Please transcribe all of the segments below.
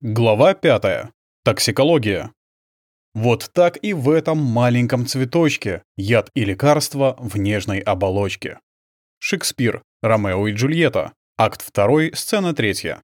Глава 5. Токсикология. Вот так и в этом маленьком цветочке яд и лекарство в нежной оболочке. Шекспир. Ромео и Джульетта. Акт 2, сцена 3.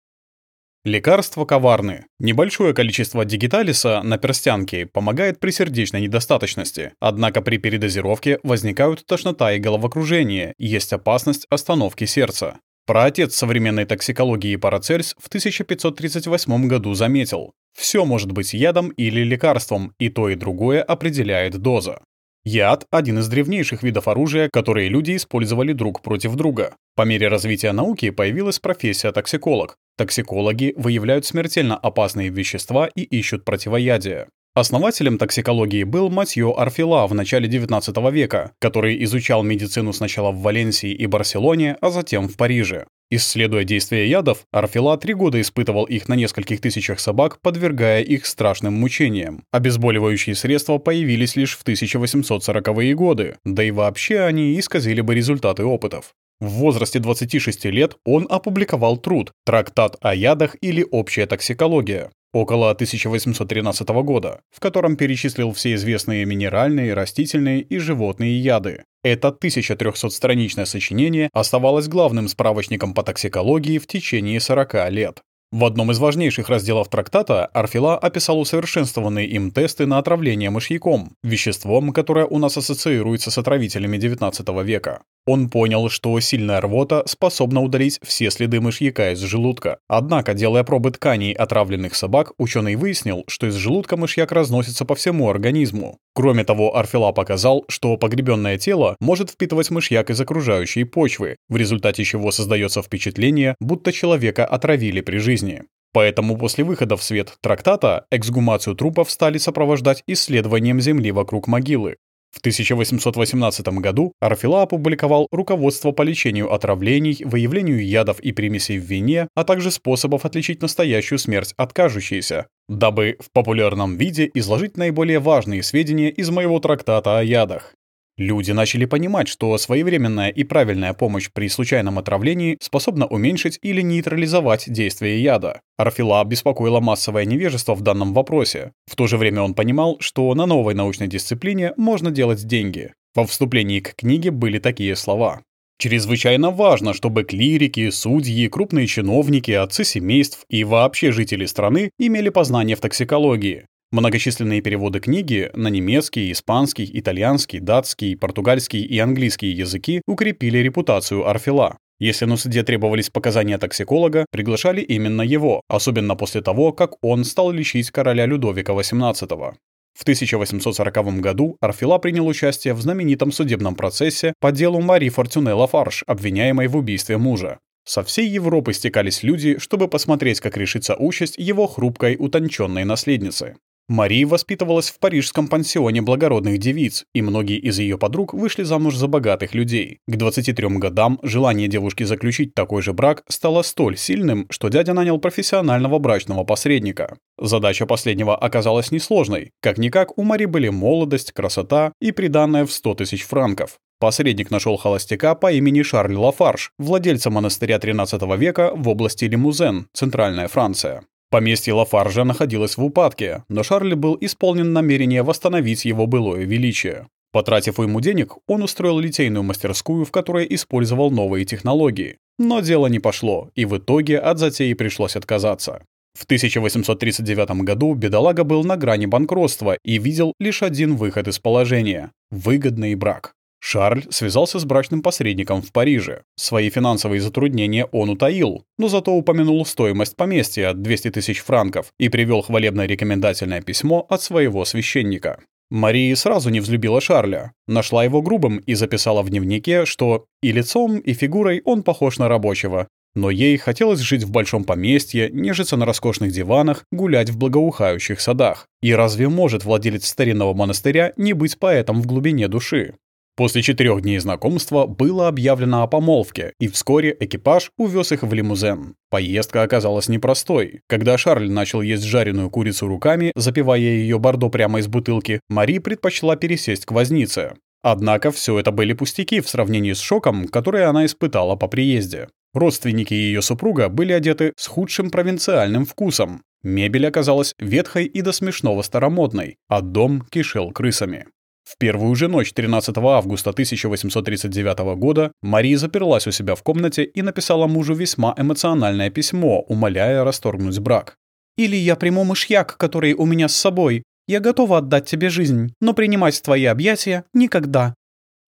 Лекарства коварны. Небольшое количество дигиталиса на перстянке помогает при сердечной недостаточности, однако при передозировке возникают тошнота и головокружение, есть опасность остановки сердца. Праотец современной токсикологии Парацельс в 1538 году заметил, все может быть ядом или лекарством, и то и другое определяет доза. Яд – один из древнейших видов оружия, которые люди использовали друг против друга. По мере развития науки появилась профессия токсиколог. Токсикологи выявляют смертельно опасные вещества и ищут противоядие. Основателем токсикологии был Матьё Арфила в начале XIX века, который изучал медицину сначала в Валенсии и Барселоне, а затем в Париже. Исследуя действия ядов, Арфила три года испытывал их на нескольких тысячах собак, подвергая их страшным мучениям. Обезболивающие средства появились лишь в 1840-е годы, да и вообще они исказили бы результаты опытов. В возрасте 26 лет он опубликовал труд «Трактат о ядах или общая токсикология», около 1813 года, в котором перечислил все известные минеральные, растительные и животные яды. Это 1300-страничное сочинение оставалось главным справочником по токсикологии в течение 40 лет. В одном из важнейших разделов трактата Арфила описал усовершенствованные им тесты на отравление мышьяком, веществом, которое у нас ассоциируется с отравителями XIX века. Он понял, что сильная рвота способна удалить все следы мышьяка из желудка. Однако, делая пробы тканей отравленных собак, ученый выяснил, что из желудка мышьяк разносится по всему организму. Кроме того, Арфила показал, что погребенное тело может впитывать мышьяк из окружающей почвы, в результате чего создается впечатление, будто человека отравили при жизни. Поэтому после выхода в свет трактата эксгумацию трупов стали сопровождать исследованием земли вокруг могилы. В 1818 году Арфила опубликовал руководство по лечению отравлений, выявлению ядов и примесей в вине, а также способов отличить настоящую смерть от кажущейся, дабы в популярном виде изложить наиболее важные сведения из моего трактата о ядах. Люди начали понимать, что своевременная и правильная помощь при случайном отравлении способна уменьшить или нейтрализовать действие яда. Арфила беспокоило массовое невежество в данном вопросе. В то же время он понимал, что на новой научной дисциплине можно делать деньги. Во вступлении к книге были такие слова. Чрезвычайно важно, чтобы клирики, судьи, крупные чиновники, отцы семейств и вообще жители страны имели познание в токсикологии. Многочисленные переводы книги на немецкий, испанский, итальянский, датский, португальский и английский языки укрепили репутацию Арфила. Если на суде требовались показания токсиколога, приглашали именно его, особенно после того, как он стал лечить короля Людовика XVIII. В 1840 году Арфила принял участие в знаменитом судебном процессе по делу Мари Фортюне Лафарш, обвиняемой в убийстве мужа. Со всей Европы стекались люди, чтобы посмотреть, как решится участь его хрупкой, утонченной наследницы. Мари воспитывалась в парижском пансионе благородных девиц, и многие из ее подруг вышли замуж за богатых людей. К 23 годам желание девушки заключить такой же брак стало столь сильным, что дядя нанял профессионального брачного посредника. Задача последнего оказалась несложной. Как-никак у Мари были молодость, красота и приданное в 100 тысяч франков. Посредник нашел холостяка по имени Шарль Лафарш, владельца монастыря XIII века в области Лимузен, Центральная Франция. Поместье Лафаржа находилось в упадке, но Шарль был исполнен намерение восстановить его былое величие. Потратив ему денег, он устроил литейную мастерскую, в которой использовал новые технологии. Но дело не пошло, и в итоге от затеи пришлось отказаться. В 1839 году бедолага был на грани банкротства и видел лишь один выход из положения – выгодный брак. Шарль связался с брачным посредником в Париже. Свои финансовые затруднения он утаил, но зато упомянул стоимость поместья 200 тысяч франков и привел хвалебное рекомендательное письмо от своего священника. Мария сразу не взлюбила Шарля, нашла его грубым и записала в дневнике, что и лицом, и фигурой он похож на рабочего, но ей хотелось жить в большом поместье, нежиться на роскошных диванах, гулять в благоухающих садах. И разве может владелец старинного монастыря не быть поэтом в глубине души? После четырех дней знакомства было объявлено о помолвке, и вскоре экипаж увез их в лимузен. Поездка оказалась непростой. Когда Шарль начал есть жареную курицу руками, запивая ее бордо прямо из бутылки, Мари предпочла пересесть к вознице. Однако все это были пустяки в сравнении с шоком, который она испытала по приезде. Родственники ее супруга были одеты с худшим провинциальным вкусом. Мебель оказалась ветхой и до смешного старомодной, а дом кишел крысами. В первую же ночь 13 августа 1839 года Мария заперлась у себя в комнате и написала мужу весьма эмоциональное письмо, умоляя расторгнуть брак. «Или я приму мышьяк, который у меня с собой. Я готова отдать тебе жизнь, но принимать твои объятия никогда».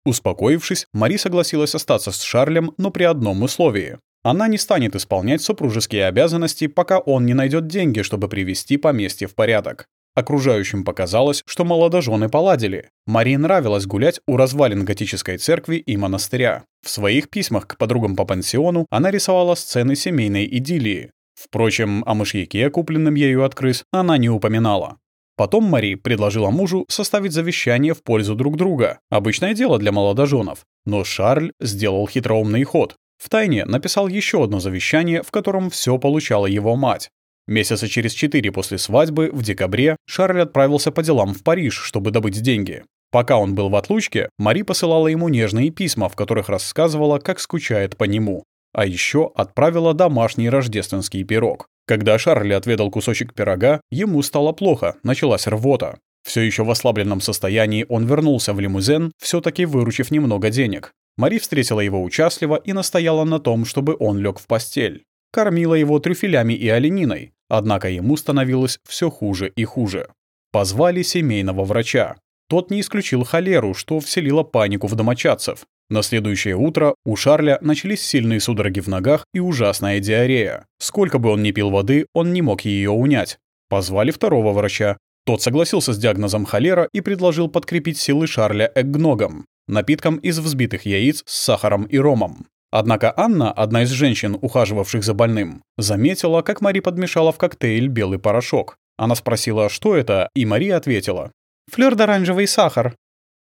Успокоившись, Мари согласилась остаться с Шарлем, но при одном условии. Она не станет исполнять супружеские обязанности, пока он не найдет деньги, чтобы привести поместье в порядок. Окружающим показалось, что молодожены поладили. Марии нравилось гулять у развалин готической церкви и монастыря. В своих письмах к подругам по пансиону она рисовала сцены семейной идиллии. Впрочем, о мышьяке, купленном ею от крыс, она не упоминала. Потом Мари предложила мужу составить завещание в пользу друг друга. Обычное дело для молодоженов. Но Шарль сделал хитроумный ход. Втайне написал еще одно завещание, в котором все получала его мать. Месяца через четыре после свадьбы, в декабре, Шарль отправился по делам в Париж, чтобы добыть деньги. Пока он был в отлучке, Мари посылала ему нежные письма, в которых рассказывала, как скучает по нему. А еще отправила домашний рождественский пирог. Когда Шарль отведал кусочек пирога, ему стало плохо, началась рвота. Все еще в ослабленном состоянии он вернулся в лимузен, все-таки выручив немного денег. Мари встретила его участливо и настояла на том, чтобы он лег в постель. Кормила его трюфелями и олениной, Однако ему становилось все хуже и хуже. Позвали семейного врача. Тот не исключил холеру, что вселило панику в домочадцев. На следующее утро у Шарля начались сильные судороги в ногах и ужасная диарея. Сколько бы он ни пил воды, он не мог ее унять. Позвали второго врача. Тот согласился с диагнозом холера и предложил подкрепить силы Шарля эггногом, напитком из взбитых яиц с сахаром и ромом. Однако Анна, одна из женщин, ухаживавших за больным, заметила, как Мари подмешала в коктейль белый порошок. Она спросила, что это, и Мари ответила. «Флёр-д'оранжевый сахар».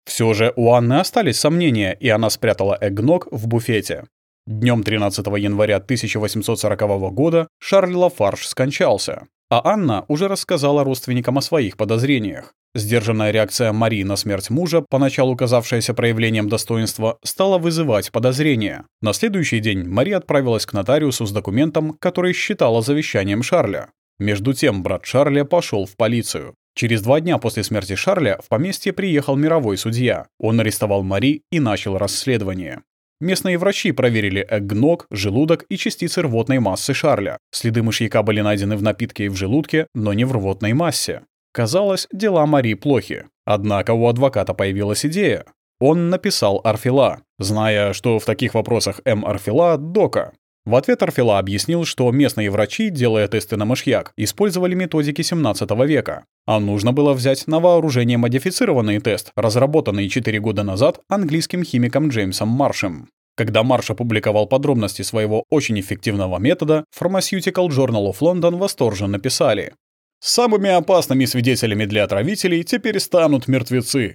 Все же у Анны остались сомнения, и она спрятала эгног в буфете. Днем 13 января 1840 года Шарль Лафарж скончался, а Анна уже рассказала родственникам о своих подозрениях. Сдержанная реакция Марии на смерть мужа, поначалу казавшаяся проявлением достоинства, стала вызывать подозрения. На следующий день Мария отправилась к нотариусу с документом, который считала завещанием Шарля. Между тем брат Шарля пошел в полицию. Через два дня после смерти Шарля в поместье приехал мировой судья. Он арестовал Мари и начал расследование. Местные врачи проверили эгног, желудок и частицы рвотной массы Шарля. Следы мышьяка были найдены в напитке и в желудке, но не в рвотной массе. Казалось, дела Мари плохи. Однако у адвоката появилась идея. Он написал Арфила, зная, что в таких вопросах М. Арфила — дока. В ответ Арфила объяснил, что местные врачи, делая тесты на мышьяк, использовали методики 17 века. А нужно было взять на вооружение модифицированный тест, разработанный 4 года назад английским химиком Джеймсом Маршем. Когда Марш опубликовал подробности своего очень эффективного метода, Pharmaceutical Journal of London восторженно писали Самыми опасными свидетелями для отравителей теперь станут мертвецы.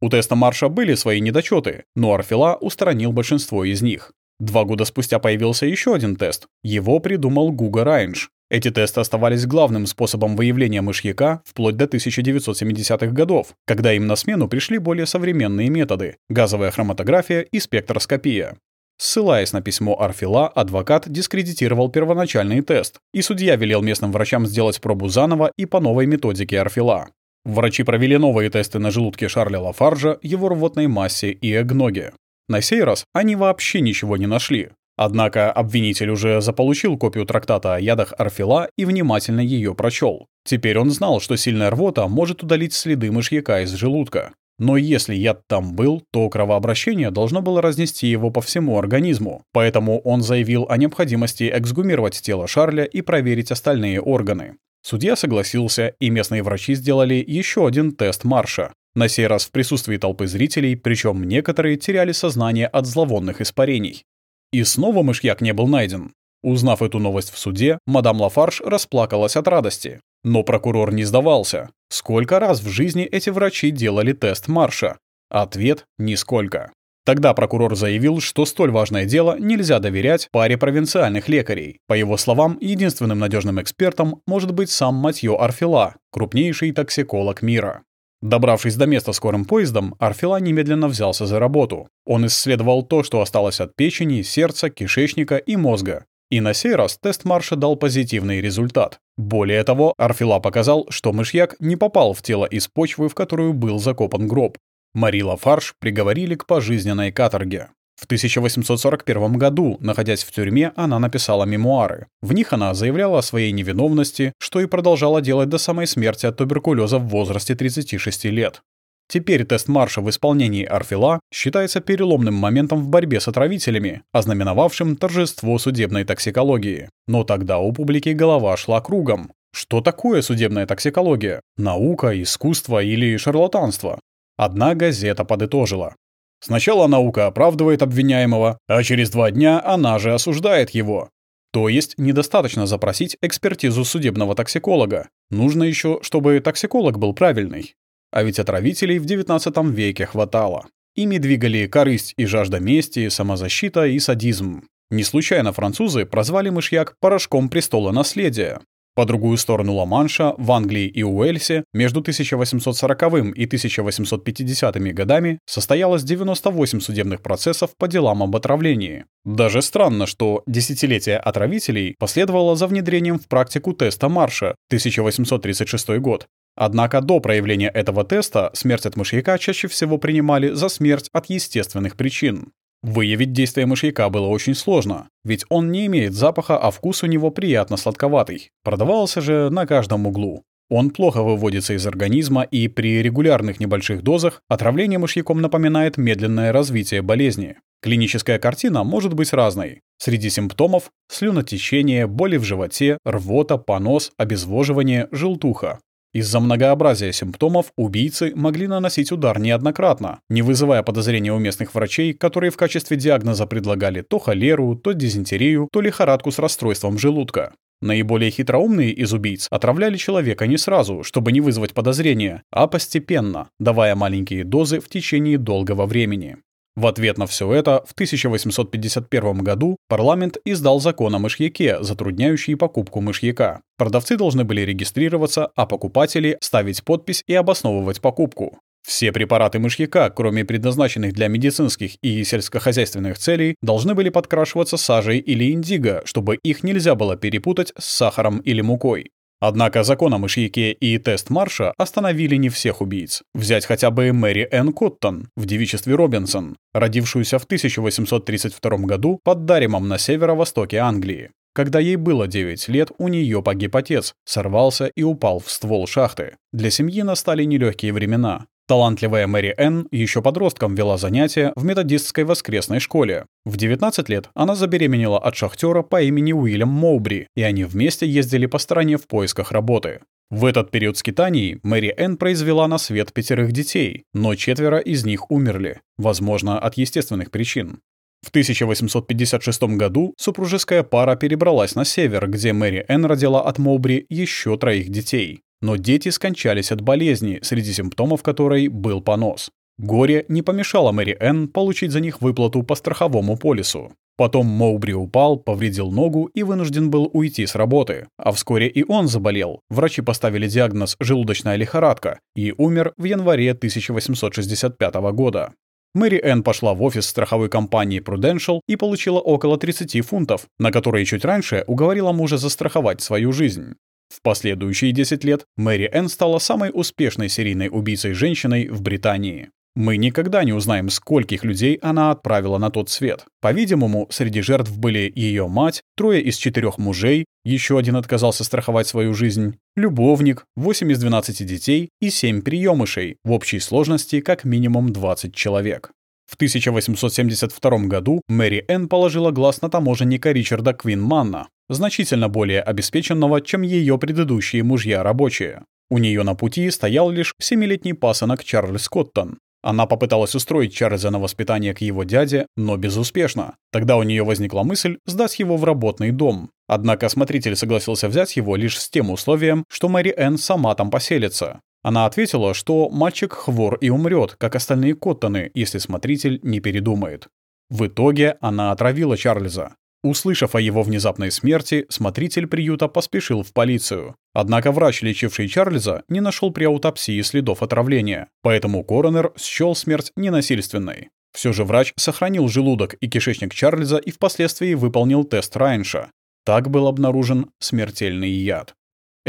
У теста Марша были свои недочеты, но Арфила устранил большинство из них. Два года спустя появился еще один тест. Его придумал Гуга Райнш. Эти тесты оставались главным способом выявления мышьяка вплоть до 1970-х годов, когда им на смену пришли более современные методы — газовая хроматография и спектроскопия. Ссылаясь на письмо Арфила, адвокат дискредитировал первоначальный тест, и судья велел местным врачам сделать пробу заново и по новой методике Арфила. Врачи провели новые тесты на желудке Шарля Лафаржа, его рвотной массе и эгноге. На сей раз они вообще ничего не нашли. Однако обвинитель уже заполучил копию трактата о ядах Арфила и внимательно ее прочел. Теперь он знал, что сильная рвота может удалить следы мышьяка из желудка. Но если яд там был, то кровообращение должно было разнести его по всему организму. Поэтому он заявил о необходимости эксгумировать тело Шарля и проверить остальные органы. Судья согласился, и местные врачи сделали еще один тест Марша. На сей раз в присутствии толпы зрителей, причем некоторые теряли сознание от зловонных испарений. И снова мышьяк не был найден. Узнав эту новость в суде, мадам Лафарш расплакалась от радости. Но прокурор не сдавался. Сколько раз в жизни эти врачи делали тест Марша? Ответ – нисколько. Тогда прокурор заявил, что столь важное дело нельзя доверять паре провинциальных лекарей. По его словам, единственным надежным экспертом может быть сам Матьё Арфила, крупнейший токсиколог мира. Добравшись до места скорым поездом, Арфила немедленно взялся за работу. Он исследовал то, что осталось от печени, сердца, кишечника и мозга. И на сей раз тест Марша дал позитивный результат. Более того, Арфила показал, что мышьяк не попал в тело из почвы, в которую был закопан гроб. Марила Фарш приговорили к пожизненной каторге. В 1841 году, находясь в тюрьме, она написала мемуары. В них она заявляла о своей невиновности, что и продолжала делать до самой смерти от туберкулеза в возрасте 36 лет. Теперь тест марша в исполнении Арфила считается переломным моментом в борьбе с отравителями, ознаменовавшим торжество судебной токсикологии. Но тогда у публики голова шла кругом. Что такое судебная токсикология? Наука, искусство или шарлатанство? Одна газета подытожила. Сначала наука оправдывает обвиняемого, а через два дня она же осуждает его. То есть недостаточно запросить экспертизу судебного токсиколога. Нужно еще, чтобы токсиколог был правильный. А ведь отравителей в XIX веке хватало. Ими двигали корысть и жажда мести, самозащита и садизм. Не случайно французы прозвали мышьяк «порошком престола наследия». По другую сторону Ла-Манша, в Англии и Уэльсе, между 1840 и 1850 годами состоялось 98 судебных процессов по делам об отравлении. Даже странно, что десятилетие отравителей последовало за внедрением в практику теста Марша 1836 год. Однако до проявления этого теста смерть от мышьяка чаще всего принимали за смерть от естественных причин. Выявить действие мышьяка было очень сложно, ведь он не имеет запаха, а вкус у него приятно сладковатый. Продавался же на каждом углу. Он плохо выводится из организма, и при регулярных небольших дозах отравление мышьяком напоминает медленное развитие болезни. Клиническая картина может быть разной. Среди симптомов – слюнотечение, боли в животе, рвота, понос, обезвоживание, желтуха. Из-за многообразия симптомов убийцы могли наносить удар неоднократно, не вызывая подозрения у местных врачей, которые в качестве диагноза предлагали то холеру, то дизентерию, то лихорадку с расстройством желудка. Наиболее хитроумные из убийц отравляли человека не сразу, чтобы не вызвать подозрения, а постепенно, давая маленькие дозы в течение долгого времени. В ответ на все это в 1851 году парламент издал закон о мышьяке, затрудняющий покупку мышьяка. Продавцы должны были регистрироваться, а покупатели ставить подпись и обосновывать покупку. Все препараты мышьяка, кроме предназначенных для медицинских и сельскохозяйственных целей, должны были подкрашиваться сажей или индиго, чтобы их нельзя было перепутать с сахаром или мукой. Однако закон о и тест Марша остановили не всех убийц. Взять хотя бы Мэри Энн Коттон в девичестве Робинсон, родившуюся в 1832 году под Даримом на северо-востоке Англии. Когда ей было 9 лет, у нее погиб отец, сорвался и упал в ствол шахты. Для семьи настали нелегкие времена. Талантливая Мэри Энн еще подростком вела занятия в методистской воскресной школе. В 19 лет она забеременела от шахтера по имени Уильям Моубри, и они вместе ездили по стране в поисках работы. В этот период скитаний Мэри Энн произвела на свет пятерых детей, но четверо из них умерли, возможно, от естественных причин. В 1856 году супружеская пара перебралась на север, где Мэри Энн родила от Моубри еще троих детей. Но дети скончались от болезни, среди симптомов которой был понос. Горе не помешало Мэри Энн получить за них выплату по страховому полису. Потом Моубри упал, повредил ногу и вынужден был уйти с работы. А вскоре и он заболел. Врачи поставили диагноз «желудочная лихорадка» и умер в январе 1865 года. Мэри Энн пошла в офис страховой компании Prudential и получила около 30 фунтов, на которые чуть раньше уговорила мужа застраховать свою жизнь. В последующие 10 лет Мэри Энн стала самой успешной серийной убийцей-женщиной в Британии. Мы никогда не узнаем, скольких людей она отправила на тот свет. По-видимому, среди жертв были ее мать, трое из четырех мужей, еще один отказался страховать свою жизнь, любовник, 8 из 12 детей и 7 приемышей, в общей сложности как минимум 20 человек. В 1872 году Мэри Энн положила глаз на таможенника Ричарда Квинманна, значительно более обеспеченного, чем ее предыдущие мужья-рабочие. У нее на пути стоял лишь семилетний пасынок Чарльз Коттон. Она попыталась устроить Чарльза на воспитание к его дяде, но безуспешно. Тогда у нее возникла мысль сдать его в работный дом. Однако смотритель согласился взять его лишь с тем условием, что Мэри Энн сама там поселится. Она ответила, что мальчик хвор и умрет, как остальные Коттоны, если смотритель не передумает. В итоге она отравила Чарльза. Услышав о его внезапной смерти, смотритель приюта поспешил в полицию. Однако врач, лечивший Чарльза, не нашел при аутопсии следов отравления, поэтому коронер счел смерть ненасильственной. Все же врач сохранил желудок и кишечник Чарльза и впоследствии выполнил тест Райнша. Так был обнаружен смертельный яд.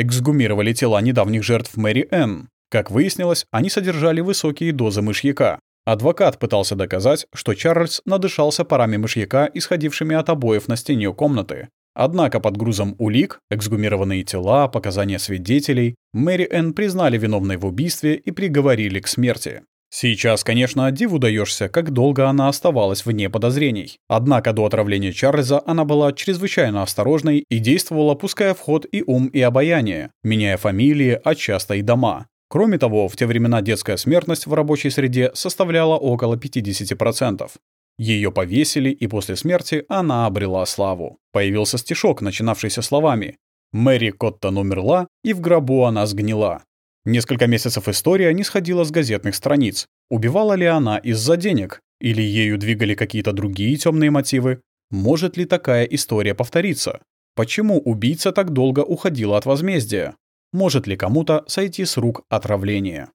Эксгумировали тела недавних жертв Мэри Энн. Как выяснилось, они содержали высокие дозы мышьяка. Адвокат пытался доказать, что Чарльз надышался парами мышьяка, исходившими от обоев на стене комнаты. Однако под грузом улик, эксгумированные тела, показания свидетелей, Мэри Энн признали виновной в убийстве и приговорили к смерти. Сейчас, конечно, диву даешься, как долго она оставалась вне подозрений. Однако до отравления Чарльза она была чрезвычайно осторожной и действовала, пуская в ход и ум, и обаяние, меняя фамилии, а часто и дома. Кроме того, в те времена детская смертность в рабочей среде составляла около 50%. Ее повесили, и после смерти она обрела славу. Появился стишок, начинавшийся словами «Мэри Коттон умерла, и в гробу она сгнила». Несколько месяцев история не сходила с газетных страниц. Убивала ли она из-за денег? Или ею двигали какие-то другие темные мотивы? Может ли такая история повториться? Почему убийца так долго уходила от возмездия? Может ли кому-то сойти с рук отравление?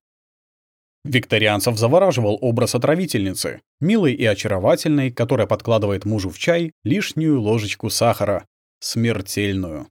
Викторианцев завораживал образ отравительницы, милой и очаровательной, которая подкладывает мужу в чай лишнюю ложечку сахара. Смертельную.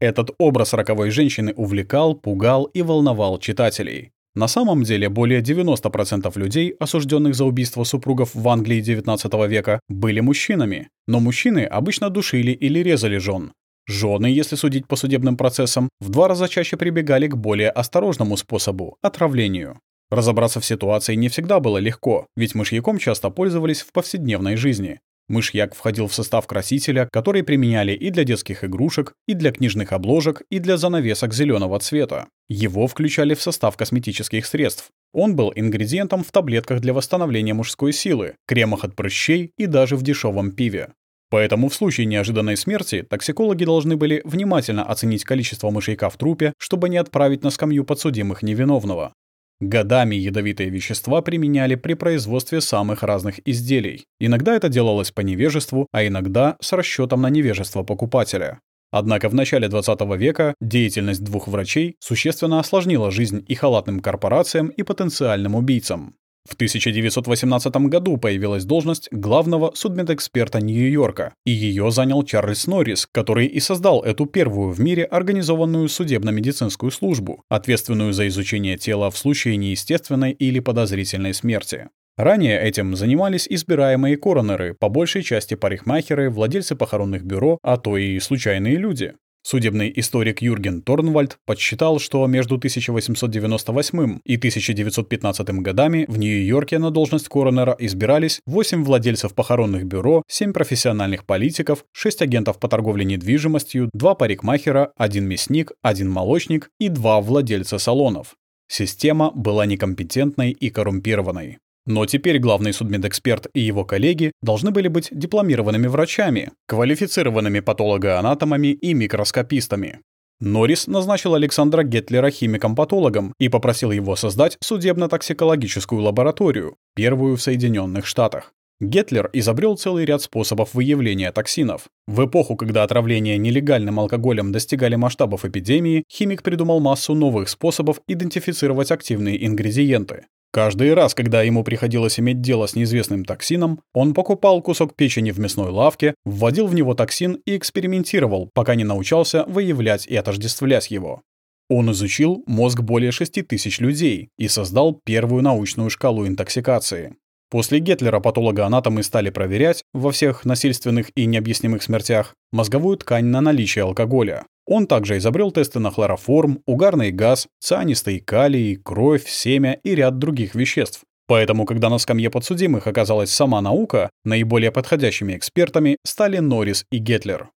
Этот образ роковой женщины увлекал, пугал и волновал читателей. На самом деле более 90% людей, осужденных за убийство супругов в Англии XIX века, были мужчинами. Но мужчины обычно душили или резали жен. Жены, если судить по судебным процессам, в два раза чаще прибегали к более осторожному способу – отравлению. Разобраться в ситуации не всегда было легко, ведь мышьяком часто пользовались в повседневной жизни. Мышьяк входил в состав красителя, который применяли и для детских игрушек, и для книжных обложек, и для занавесок зеленого цвета. Его включали в состав косметических средств. Он был ингредиентом в таблетках для восстановления мужской силы, кремах от прыщей и даже в дешевом пиве. Поэтому в случае неожиданной смерти токсикологи должны были внимательно оценить количество мышьяка в трупе, чтобы не отправить на скамью подсудимых невиновного. Годами ядовитые вещества применяли при производстве самых разных изделий. Иногда это делалось по невежеству, а иногда с расчетом на невежество покупателя. Однако в начале 20 века деятельность двух врачей существенно осложнила жизнь и халатным корпорациям, и потенциальным убийцам. В 1918 году появилась должность главного судмедэксперта Нью-Йорка, и ее занял Чарльз Норрис, который и создал эту первую в мире организованную судебно-медицинскую службу, ответственную за изучение тела в случае неестественной или подозрительной смерти. Ранее этим занимались избираемые коронеры, по большей части парикмахеры, владельцы похоронных бюро, а то и случайные люди. Судебный историк Юрген Торнвальд подсчитал, что между 1898 и 1915 годами в Нью-Йорке на должность коронера избирались 8 владельцев похоронных бюро, 7 профессиональных политиков, 6 агентов по торговле недвижимостью, 2 парикмахера, 1 мясник, 1 молочник и 2 владельца салонов. Система была некомпетентной и коррумпированной. Но теперь главный судмедэксперт и его коллеги должны были быть дипломированными врачами, квалифицированными патологоанатомами и микроскопистами. Норрис назначил Александра Гетлера химиком-патологом и попросил его создать судебно-токсикологическую лабораторию, первую в Соединенных Штатах. Гетлер изобрел целый ряд способов выявления токсинов. В эпоху, когда отравления нелегальным алкоголем достигали масштабов эпидемии, химик придумал массу новых способов идентифицировать активные ингредиенты. Каждый раз, когда ему приходилось иметь дело с неизвестным токсином, он покупал кусок печени в мясной лавке, вводил в него токсин и экспериментировал, пока не научался выявлять и отождествлять его. Он изучил мозг более 6 тысяч людей и создал первую научную шкалу интоксикации. После Гетлера патологоанатомы стали проверять во всех насильственных и необъяснимых смертях мозговую ткань на наличие алкоголя. Он также изобрел тесты на хлороформ, угарный газ, цианистый калий, кровь, семя и ряд других веществ. Поэтому, когда на скамье подсудимых оказалась сама наука, наиболее подходящими экспертами стали Норрис и Гетлер.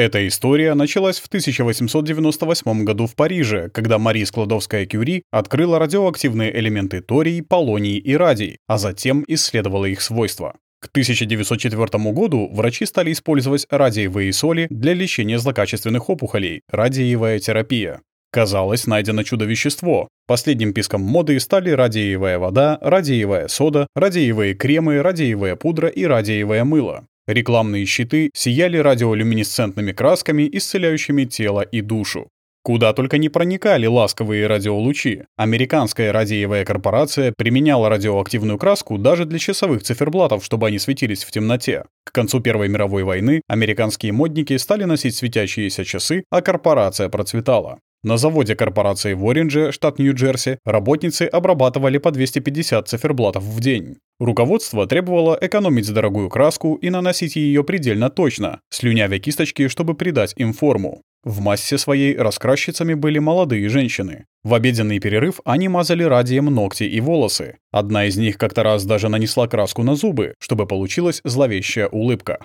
Эта история началась в 1898 году в Париже, когда Мари Складовская-Кюри открыла радиоактивные элементы торий, полоний и радий, а затем исследовала их свойства. К 1904 году врачи стали использовать радиевые соли для лечения злокачественных опухолей, радиевая терапия. Казалось, найдено чудо-вещество. Последним писком моды стали радиевая вода, радиевая сода, радиевые кремы, радиевая пудра и радиевое мыло. Рекламные щиты сияли радиолюминесцентными красками, исцеляющими тело и душу. Куда только не проникали ласковые радиолучи. Американская радиевая корпорация применяла радиоактивную краску даже для часовых циферблатов, чтобы они светились в темноте. К концу Первой мировой войны американские модники стали носить светящиеся часы, а корпорация процветала. На заводе корпорации в Оринже, штат Нью-Джерси, работницы обрабатывали по 250 циферблатов в день. Руководство требовало экономить дорогую краску и наносить ее предельно точно, слюнявя кисточки, чтобы придать им форму. В массе своей раскрасчицами были молодые женщины. В обеденный перерыв они мазали радием ногти и волосы. Одна из них как-то раз даже нанесла краску на зубы, чтобы получилась зловещая улыбка.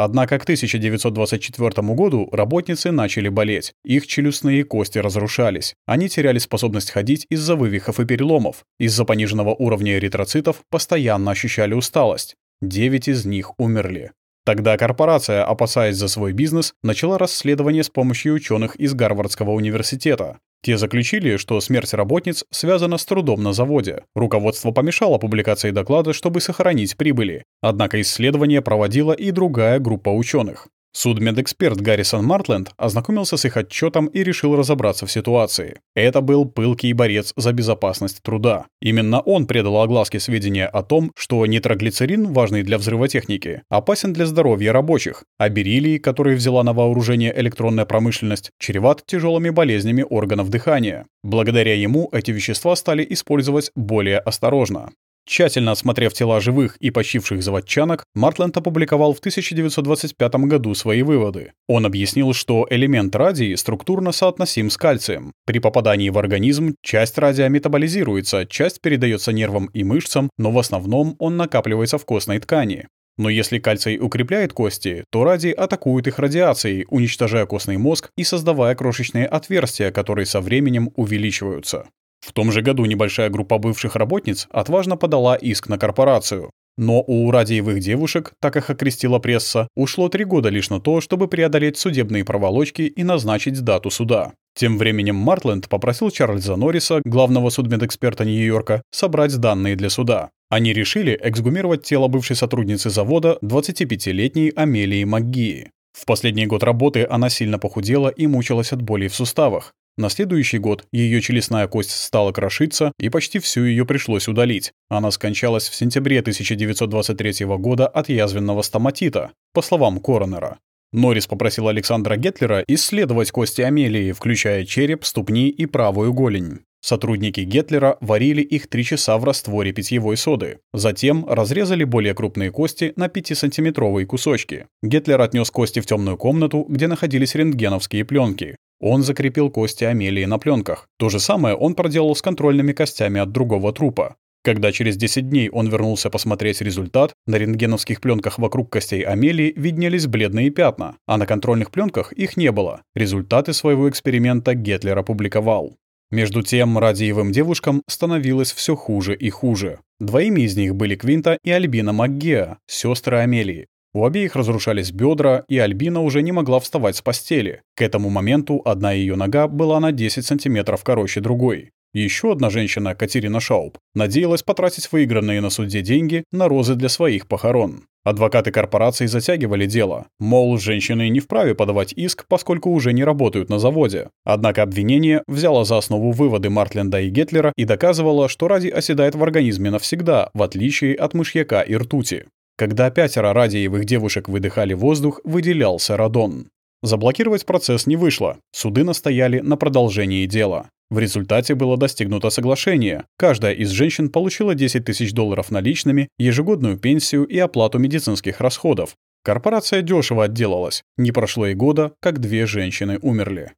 Однако к 1924 году работницы начали болеть, их челюстные кости разрушались, они теряли способность ходить из-за вывихов и переломов, из-за пониженного уровня эритроцитов постоянно ощущали усталость. Девять из них умерли. Тогда корпорация, опасаясь за свой бизнес, начала расследование с помощью ученых из Гарвардского университета. Те заключили, что смерть работниц связана с трудом на заводе. Руководство помешало публикации доклада, чтобы сохранить прибыли. Однако исследование проводила и другая группа ученых. Судмедэксперт Гаррисон Мартленд ознакомился с их отчетом и решил разобраться в ситуации. Это был пылкий борец за безопасность труда. Именно он предал огласке сведения о том, что нитроглицерин, важный для взрывотехники, опасен для здоровья рабочих, а бериллий, который взяла на вооружение электронная промышленность, чреват тяжелыми болезнями органов дыхания. Благодаря ему эти вещества стали использовать более осторожно. Тщательно осмотрев тела живых и почивших заводчанок, Мартленд опубликовал в 1925 году свои выводы. Он объяснил, что элемент радий структурно соотносим с кальцием. При попадании в организм часть радия метаболизируется, часть передается нервам и мышцам, но в основном он накапливается в костной ткани. Но если кальций укрепляет кости, то радий атакует их радиацией, уничтожая костный мозг и создавая крошечные отверстия, которые со временем увеличиваются. В том же году небольшая группа бывших работниц отважно подала иск на корпорацию. Но у радиевых девушек, так их окрестила пресса, ушло три года лишь на то, чтобы преодолеть судебные проволочки и назначить дату суда. Тем временем Мартленд попросил Чарльза Норриса, главного судмедэксперта Нью-Йорка, собрать данные для суда. Они решили эксгумировать тело бывшей сотрудницы завода 25-летней Амелии МакГии. В последний год работы она сильно похудела и мучилась от болей в суставах. На следующий год ее челюстная кость стала крошиться, и почти всю ее пришлось удалить. Она скончалась в сентябре 1923 года от язвенного стоматита, по словам коронера. Норрис попросил Александра Гетлера исследовать кости Амелии, включая череп, ступни и правую голень. Сотрудники Гетлера варили их три часа в растворе питьевой соды. Затем разрезали более крупные кости на 5-сантиметровые кусочки. Гетлер отнес кости в темную комнату, где находились рентгеновские пленки. Он закрепил кости Амелии на пленках. То же самое он проделал с контрольными костями от другого трупа. Когда через 10 дней он вернулся посмотреть результат, на рентгеновских пленках вокруг костей Амелии виднелись бледные пятна, а на контрольных пленках их не было. Результаты своего эксперимента Гетлер опубликовал. Между тем, радиевым девушкам становилось все хуже и хуже. Двоими из них были Квинта и Альбина Макгеа, сестры Амелии. У обеих разрушались бедра, и Альбина уже не могла вставать с постели. К этому моменту одна ее нога была на 10 сантиметров короче другой. Еще одна женщина, Катерина Шауп, надеялась потратить выигранные на суде деньги на розы для своих похорон. Адвокаты корпорации затягивали дело. Мол, женщины не вправе подавать иск, поскольку уже не работают на заводе. Однако обвинение взяло за основу выводы Мартленда и Гетлера и доказывало, что радий оседает в организме навсегда, в отличие от мышьяка и ртути. Когда пятеро радиевых девушек выдыхали воздух, выделялся радон. Заблокировать процесс не вышло. Суды настояли на продолжении дела. В результате было достигнуто соглашение. Каждая из женщин получила 10 тысяч долларов наличными, ежегодную пенсию и оплату медицинских расходов. Корпорация дешево отделалась. Не прошло и года, как две женщины умерли.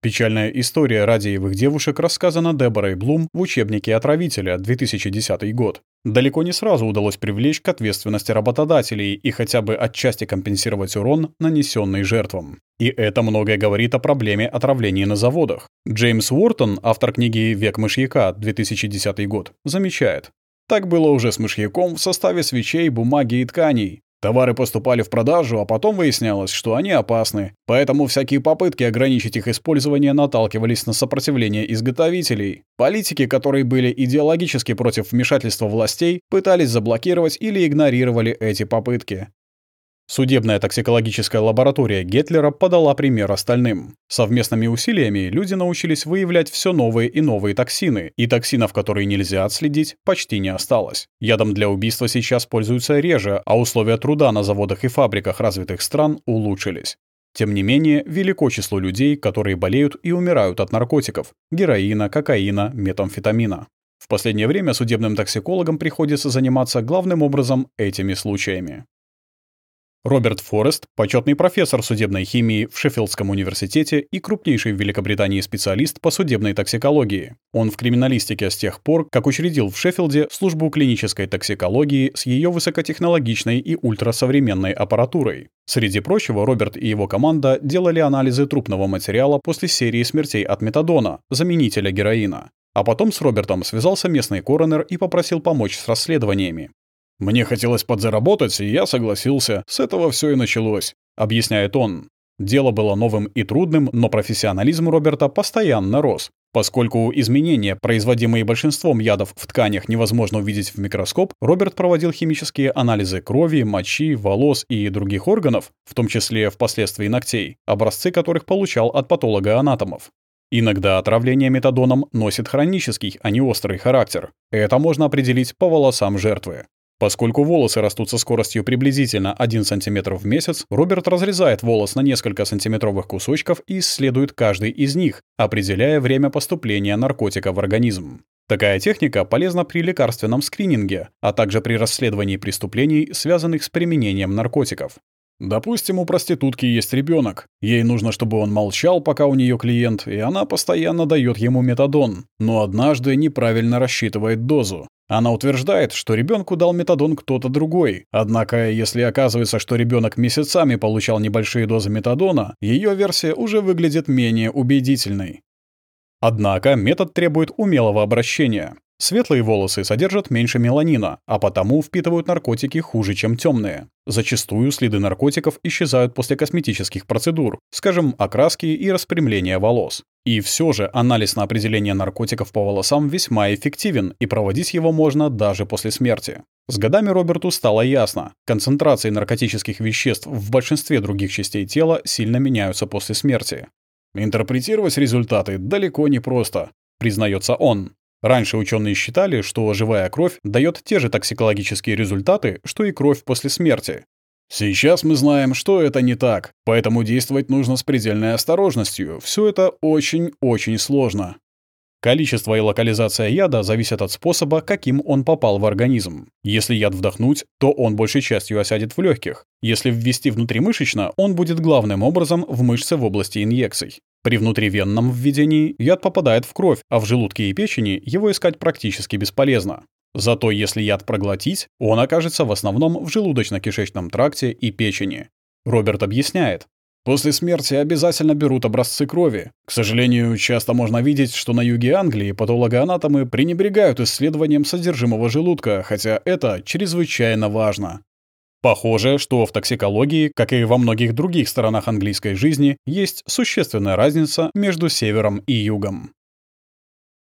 Печальная история радиевых девушек рассказана Деборой Блум в учебнике «Отравителя» 2010 год. Далеко не сразу удалось привлечь к ответственности работодателей и хотя бы отчасти компенсировать урон, нанесенный жертвам. И это многое говорит о проблеме отравления на заводах. Джеймс Уортон, автор книги «Век мышьяка» 2010 год, замечает. Так было уже с мышьяком в составе свечей, бумаги и тканей. Товары поступали в продажу, а потом выяснялось, что они опасны. Поэтому всякие попытки ограничить их использование наталкивались на сопротивление изготовителей. Политики, которые были идеологически против вмешательства властей, пытались заблокировать или игнорировали эти попытки. Судебная токсикологическая лаборатория Гетлера подала пример остальным. Совместными усилиями люди научились выявлять все новые и новые токсины, и токсинов, которые нельзя отследить, почти не осталось. Ядом для убийства сейчас пользуются реже, а условия труда на заводах и фабриках развитых стран улучшились. Тем не менее, велико число людей, которые болеют и умирают от наркотиков – героина, кокаина, метамфетамина. В последнее время судебным токсикологам приходится заниматься главным образом этими случаями. Роберт Форест, почетный профессор судебной химии в Шеффилдском университете и крупнейший в Великобритании специалист по судебной токсикологии. Он в криминалистике с тех пор, как учредил в Шеффилде службу клинической токсикологии с ее высокотехнологичной и ультрасовременной аппаратурой. Среди прочего, Роберт и его команда делали анализы трупного материала после серии смертей от метадона, заменителя героина. А потом с Робертом связался местный коронер и попросил помочь с расследованиями. Мне хотелось подзаработать, и я согласился. С этого все и началось», — объясняет он. Дело было новым и трудным, но профессионализм Роберта постоянно рос. Поскольку изменения, производимые большинством ядов в тканях, невозможно увидеть в микроскоп, Роберт проводил химические анализы крови, мочи, волос и других органов, в том числе впоследствии ногтей, образцы которых получал от патолога-анатомов. Иногда отравление метадоном носит хронический, а не острый характер. Это можно определить по волосам жертвы. Поскольку волосы растут со скоростью приблизительно 1 см в месяц, Роберт разрезает волос на несколько сантиметровых кусочков и исследует каждый из них, определяя время поступления наркотика в организм. Такая техника полезна при лекарственном скрининге, а также при расследовании преступлений, связанных с применением наркотиков. Допустим, у проститутки есть ребенок. Ей нужно, чтобы он молчал, пока у нее клиент, и она постоянно дает ему метадон, но однажды неправильно рассчитывает дозу. Она утверждает, что ребенку дал метадон кто-то другой. Однако, если оказывается, что ребенок месяцами получал небольшие дозы метадона, ее версия уже выглядит менее убедительной. Однако метод требует умелого обращения. Светлые волосы содержат меньше меланина, а потому впитывают наркотики хуже, чем темные. Зачастую следы наркотиков исчезают после косметических процедур, скажем, окраски и распрямления волос. И все же анализ на определение наркотиков по волосам весьма эффективен, и проводить его можно даже после смерти. С годами Роберту стало ясно, концентрации наркотических веществ в большинстве других частей тела сильно меняются после смерти. Интерпретировать результаты далеко не просто, признается он. Раньше ученые считали, что живая кровь дает те же токсикологические результаты, что и кровь после смерти. Сейчас мы знаем, что это не так, поэтому действовать нужно с предельной осторожностью. Все это очень-очень сложно. Количество и локализация яда зависят от способа, каким он попал в организм. Если яд вдохнуть, то он большей частью осядет в легких. Если ввести внутримышечно, он будет главным образом в мышце в области инъекций. При внутривенном введении яд попадает в кровь, а в желудке и печени его искать практически бесполезно. Зато если яд проглотить, он окажется в основном в желудочно-кишечном тракте и печени. Роберт объясняет. После смерти обязательно берут образцы крови. К сожалению, часто можно видеть, что на юге Англии патологоанатомы пренебрегают исследованием содержимого желудка, хотя это чрезвычайно важно. Похоже, что в токсикологии, как и во многих других сторонах английской жизни, есть существенная разница между севером и югом.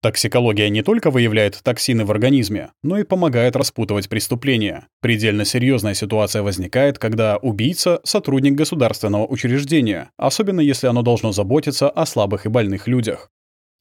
Токсикология не только выявляет токсины в организме, но и помогает распутывать преступления. Предельно серьезная ситуация возникает, когда убийца — сотрудник государственного учреждения, особенно если оно должно заботиться о слабых и больных людях.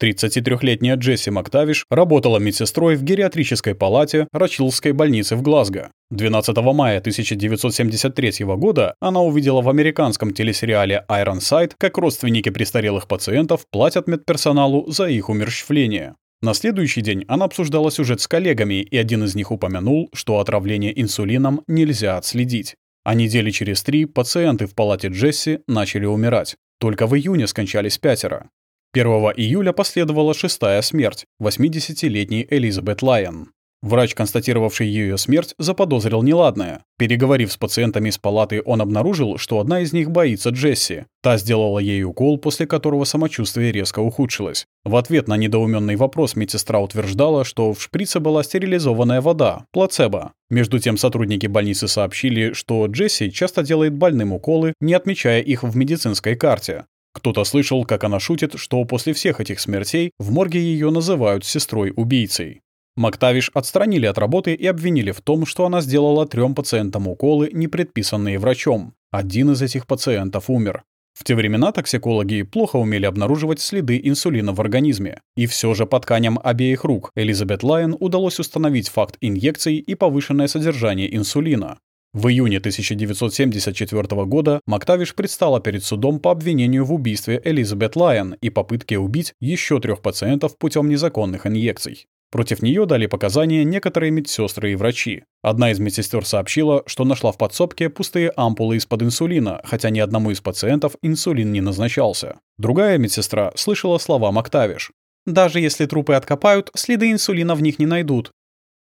33-летняя Джесси Мактавиш работала медсестрой в гериатрической палате Рачилской больницы в Глазго. 12 мая 1973 года она увидела в американском телесериале Ironside, как родственники престарелых пациентов платят медперсоналу за их умерщвление. На следующий день она обсуждала сюжет с коллегами, и один из них упомянул, что отравление инсулином нельзя отследить. А недели через три пациенты в палате Джесси начали умирать. Только в июне скончались пятеро. 1 июля последовала шестая смерть 80-летней Элизабет Лайон. Врач, констатировавший ее смерть, заподозрил неладное. Переговорив с пациентами из палаты, он обнаружил, что одна из них боится Джесси. Та сделала ей укол, после которого самочувствие резко ухудшилось. В ответ на недоуменный вопрос медсестра утверждала, что в шприце была стерилизованная вода, плацебо. Между тем сотрудники больницы сообщили, что Джесси часто делает больным уколы, не отмечая их в медицинской карте. Кто-то слышал, как она шутит, что после всех этих смертей в морге ее называют сестрой-убийцей. Мактавиш отстранили от работы и обвинили в том, что она сделала трем пациентам уколы, не предписанные врачом. Один из этих пациентов умер. В те времена токсикологи плохо умели обнаруживать следы инсулина в организме. И все же по тканям обеих рук Элизабет Лайон удалось установить факт инъекций и повышенное содержание инсулина. В июне 1974 года Мактавиш предстала перед судом по обвинению в убийстве Элизабет Лайон и попытке убить еще трех пациентов путем незаконных инъекций. Против нее дали показания некоторые медсестры и врачи. Одна из медсестер сообщила, что нашла в подсобке пустые ампулы из-под инсулина, хотя ни одному из пациентов инсулин не назначался. Другая медсестра слышала слова Мактавиш. «Даже если трупы откопают, следы инсулина в них не найдут».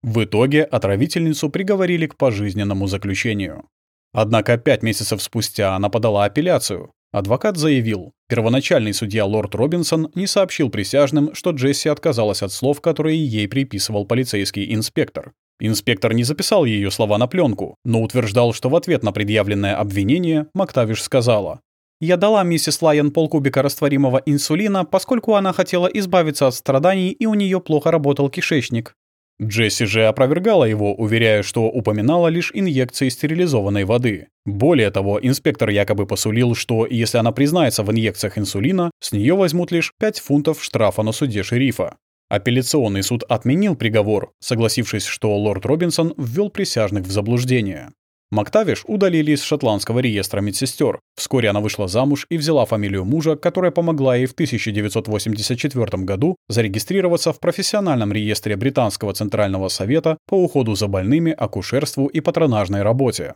В итоге отравительницу приговорили к пожизненному заключению. Однако пять месяцев спустя она подала апелляцию. Адвокат заявил, первоначальный судья лорд Робинсон не сообщил присяжным, что Джесси отказалась от слов, которые ей приписывал полицейский инспектор. Инспектор не записал ее слова на пленку, но утверждал, что в ответ на предъявленное обвинение Мактавиш сказала «Я дала миссис Лайон полкубика растворимого инсулина, поскольку она хотела избавиться от страданий и у нее плохо работал кишечник. Джесси же опровергала его, уверяя, что упоминала лишь инъекции стерилизованной воды. Более того, инспектор якобы посулил, что если она признается в инъекциях инсулина, с нее возьмут лишь 5 фунтов штрафа на суде шерифа. Апелляционный суд отменил приговор, согласившись, что лорд Робинсон ввел присяжных в заблуждение. Мактавиш удалили из шотландского реестра медсестер. Вскоре она вышла замуж и взяла фамилию мужа, которая помогла ей в 1984 году зарегистрироваться в профессиональном реестре Британского Центрального Совета по уходу за больными, акушерству и патронажной работе.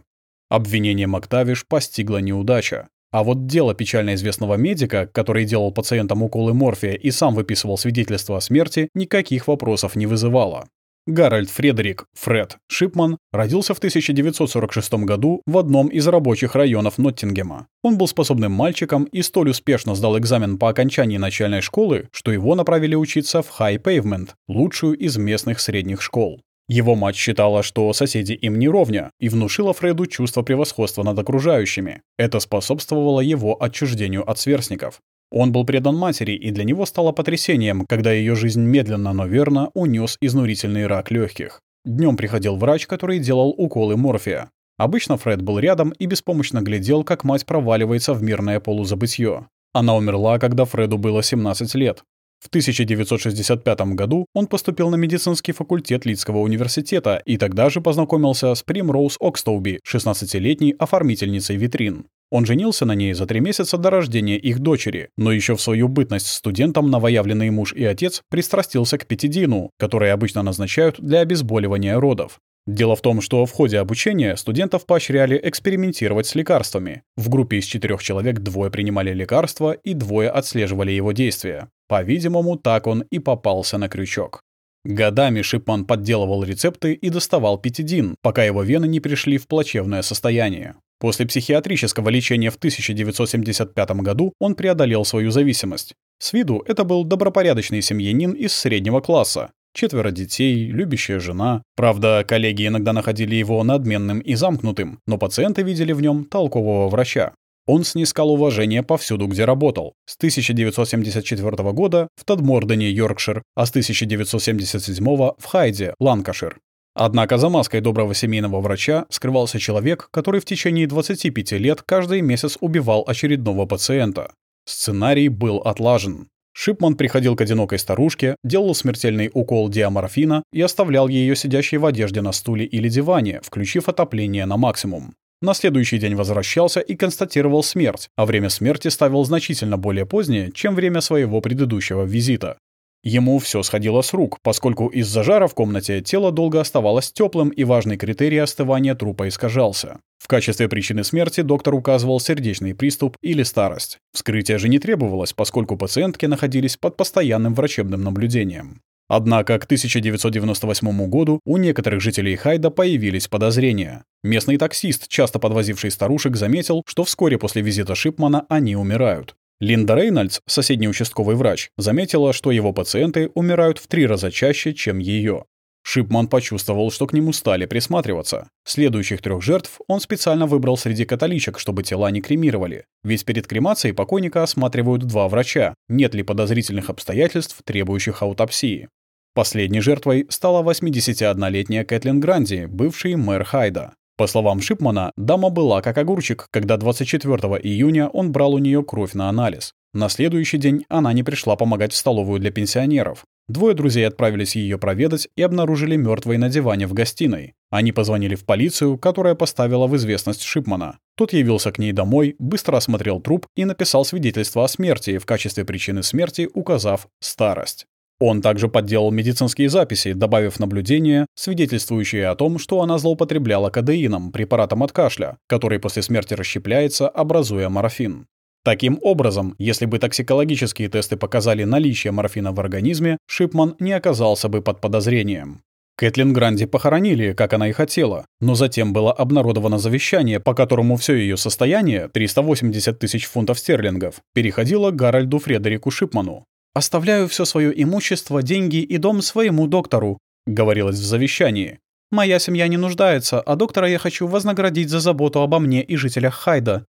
Обвинение Мактавиш постигла неудача. А вот дело печально известного медика, который делал пациентам уколы морфия и сам выписывал свидетельство о смерти, никаких вопросов не вызывало. Гарольд Фредерик Фред Шипман родился в 1946 году в одном из рабочих районов Ноттингема. Он был способным мальчиком и столь успешно сдал экзамен по окончании начальной школы, что его направили учиться в High Pavement, лучшую из местных средних школ. Его мать считала, что соседи им не ровня, и внушила Фреду чувство превосходства над окружающими. Это способствовало его отчуждению от сверстников. Он был предан матери, и для него стало потрясением, когда ее жизнь медленно, но верно унес изнурительный рак легких. Днем приходил врач, который делал уколы морфия. Обычно Фред был рядом и беспомощно глядел, как мать проваливается в мирное полузабытье. Она умерла, когда Фреду было 17 лет. В 1965 году он поступил на медицинский факультет Лидского университета и тогда же познакомился с Прим Роуз Окстоуби, 16-летней оформительницей витрин. Он женился на ней за три месяца до рождения их дочери, но еще в свою бытность студентом новоявленный муж и отец пристрастился к петидину, который обычно назначают для обезболивания родов. Дело в том, что в ходе обучения студентов поощряли экспериментировать с лекарствами. В группе из четырех человек двое принимали лекарства и двое отслеживали его действия. По-видимому, так он и попался на крючок. Годами Шипман подделывал рецепты и доставал петидин, пока его вены не пришли в плачевное состояние. После психиатрического лечения в 1975 году он преодолел свою зависимость. С виду это был добропорядочный семьянин из среднего класса. Четверо детей, любящая жена. Правда, коллеги иногда находили его надменным и замкнутым, но пациенты видели в нем толкового врача. Он снискал уважение повсюду, где работал. С 1974 года в Тадмордене, Йоркшир, а с 1977 в Хайде, Ланкашир. Однако за маской доброго семейного врача скрывался человек, который в течение 25 лет каждый месяц убивал очередного пациента. Сценарий был отлажен. Шипман приходил к одинокой старушке, делал смертельный укол диаморфина и оставлял ее сидящей в одежде на стуле или диване, включив отопление на максимум. На следующий день возвращался и констатировал смерть, а время смерти ставил значительно более позднее, чем время своего предыдущего визита. Ему все сходило с рук, поскольку из-за жара в комнате тело долго оставалось теплым и важный критерий остывания трупа искажался. В качестве причины смерти доктор указывал сердечный приступ или старость. Вскрытие же не требовалось, поскольку пациентки находились под постоянным врачебным наблюдением. Однако к 1998 году у некоторых жителей Хайда появились подозрения. Местный таксист, часто подвозивший старушек, заметил, что вскоре после визита Шипмана они умирают. Линда Рейнольдс, соседний участковый врач, заметила, что его пациенты умирают в три раза чаще, чем ее. Шипман почувствовал, что к нему стали присматриваться. Следующих трех жертв он специально выбрал среди католичек, чтобы тела не кремировали. Ведь перед кремацией покойника осматривают два врача, нет ли подозрительных обстоятельств, требующих аутопсии. Последней жертвой стала 81-летняя Кэтлин Гранди, бывший мэр Хайда. По словам Шипмана, дама была как огурчик, когда 24 июня он брал у нее кровь на анализ. На следующий день она не пришла помогать в столовую для пенсионеров. Двое друзей отправились ее проведать и обнаружили мертвой на диване в гостиной. Они позвонили в полицию, которая поставила в известность Шипмана. Тот явился к ней домой, быстро осмотрел труп и написал свидетельство о смерти, в качестве причины смерти указав «старость». Он также подделал медицинские записи, добавив наблюдения, свидетельствующие о том, что она злоупотребляла кадеином, препаратом от кашля, который после смерти расщепляется, образуя морфин. Таким образом, если бы токсикологические тесты показали наличие морфина в организме, Шипман не оказался бы под подозрением. Кэтлин Гранди похоронили, как она и хотела, но затем было обнародовано завещание, по которому все ее состояние, 380 тысяч фунтов стерлингов, переходило Гарольду Фредерику Шипману. «Оставляю все свое имущество, деньги и дом своему доктору», — говорилось в завещании. «Моя семья не нуждается, а доктора я хочу вознаградить за заботу обо мне и жителях Хайда».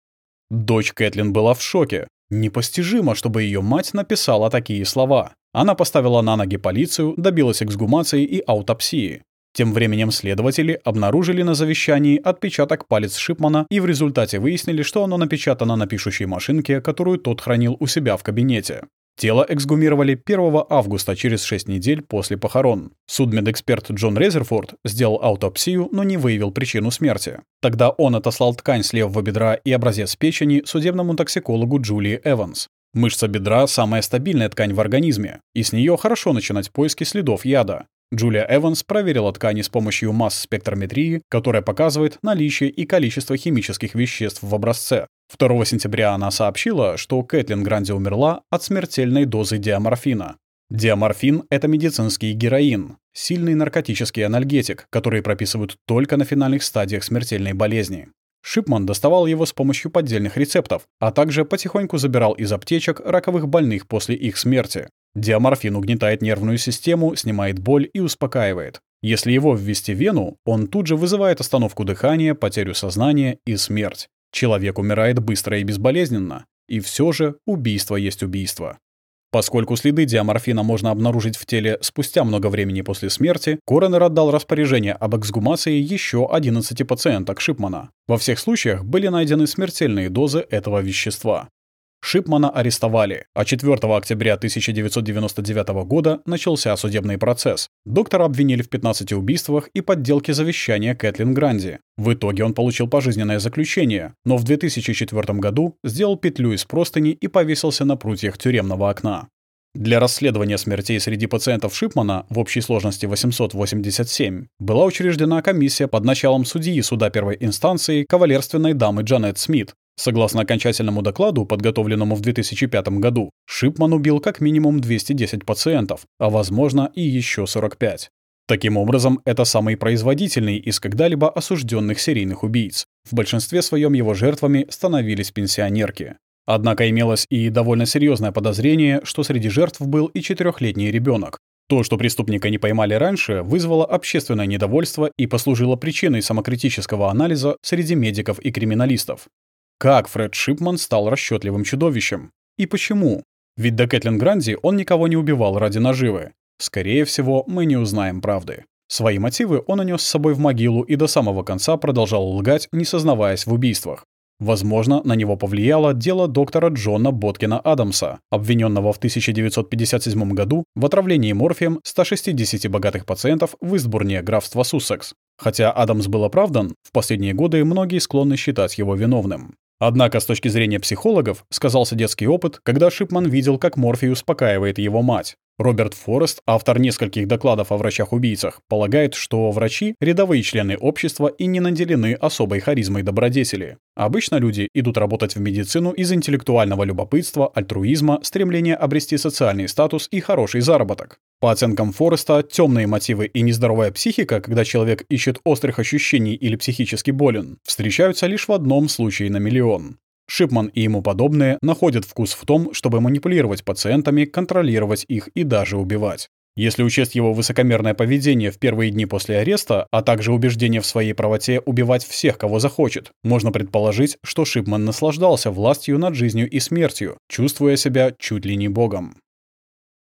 Дочь Кэтлин была в шоке. Непостижимо, чтобы ее мать написала такие слова. Она поставила на ноги полицию, добилась эксгумации и аутопсии. Тем временем следователи обнаружили на завещании отпечаток палец Шипмана и в результате выяснили, что оно напечатано на пишущей машинке, которую тот хранил у себя в кабинете. Тело эксгумировали 1 августа, через 6 недель после похорон. Судмедэксперт Джон Резерфорд сделал аутопсию, но не выявил причину смерти. Тогда он отослал ткань с левого бедра и образец печени судебному токсикологу Джулии Эванс. Мышца бедра – самая стабильная ткань в организме, и с нее хорошо начинать поиски следов яда. Джулия Эванс проверила ткани с помощью масс-спектрометрии, которая показывает наличие и количество химических веществ в образце. 2 сентября она сообщила, что Кэтлин Гранди умерла от смертельной дозы диаморфина. Диаморфин – это медицинский героин, сильный наркотический анальгетик, который прописывают только на финальных стадиях смертельной болезни. Шипман доставал его с помощью поддельных рецептов, а также потихоньку забирал из аптечек раковых больных после их смерти. Диаморфин угнетает нервную систему, снимает боль и успокаивает. Если его ввести в вену, он тут же вызывает остановку дыхания, потерю сознания и смерть. Человек умирает быстро и безболезненно. И все же убийство есть убийство. Поскольку следы диаморфина можно обнаружить в теле спустя много времени после смерти, коронер отдал распоряжение об эксгумации еще 11 пациенток Шипмана. Во всех случаях были найдены смертельные дозы этого вещества. Шипмана арестовали, а 4 октября 1999 года начался судебный процесс. Доктора обвинили в 15 убийствах и подделке завещания Кэтлин Гранди. В итоге он получил пожизненное заключение, но в 2004 году сделал петлю из простыни и повесился на прутьях тюремного окна. Для расследования смертей среди пациентов Шипмана в общей сложности 887 была учреждена комиссия под началом судьи суда первой инстанции кавалерственной дамы Джанет Смит, Согласно окончательному докладу, подготовленному в 2005 году, Шипман убил как минимум 210 пациентов, а возможно и еще 45. Таким образом, это самый производительный из когда-либо осужденных серийных убийц. В большинстве своем его жертвами становились пенсионерки. Однако имелось и довольно серьезное подозрение, что среди жертв был и четырехлетний ребенок. То, что преступника не поймали раньше, вызвало общественное недовольство и послужило причиной самокритического анализа среди медиков и криминалистов. Как Фред Шипман стал расчетливым чудовищем? И почему? Ведь до Кэтлин Гранди он никого не убивал ради наживы. Скорее всего, мы не узнаем правды. Свои мотивы он унес с собой в могилу и до самого конца продолжал лгать, не сознаваясь в убийствах. Возможно, на него повлияло дело доктора Джона Боткина Адамса, обвиненного в 1957 году в отравлении морфием 160 богатых пациентов в Истбурне, графства Суссекс. Хотя Адамс был оправдан, в последние годы многие склонны считать его виновным. Однако с точки зрения психологов сказался детский опыт, когда Шипман видел, как Морфий успокаивает его мать. Роберт Форест, автор нескольких докладов о врачах-убийцах, полагает, что врачи – рядовые члены общества и не наделены особой харизмой добродетели. Обычно люди идут работать в медицину из интеллектуального любопытства, альтруизма, стремления обрести социальный статус и хороший заработок. По оценкам Фореста, темные мотивы и нездоровая психика, когда человек ищет острых ощущений или психически болен, встречаются лишь в одном случае на миллион. Шипман и ему подобные находят вкус в том, чтобы манипулировать пациентами, контролировать их и даже убивать. Если учесть его высокомерное поведение в первые дни после ареста, а также убеждение в своей правоте убивать всех, кого захочет, можно предположить, что Шипман наслаждался властью над жизнью и смертью, чувствуя себя чуть ли не богом.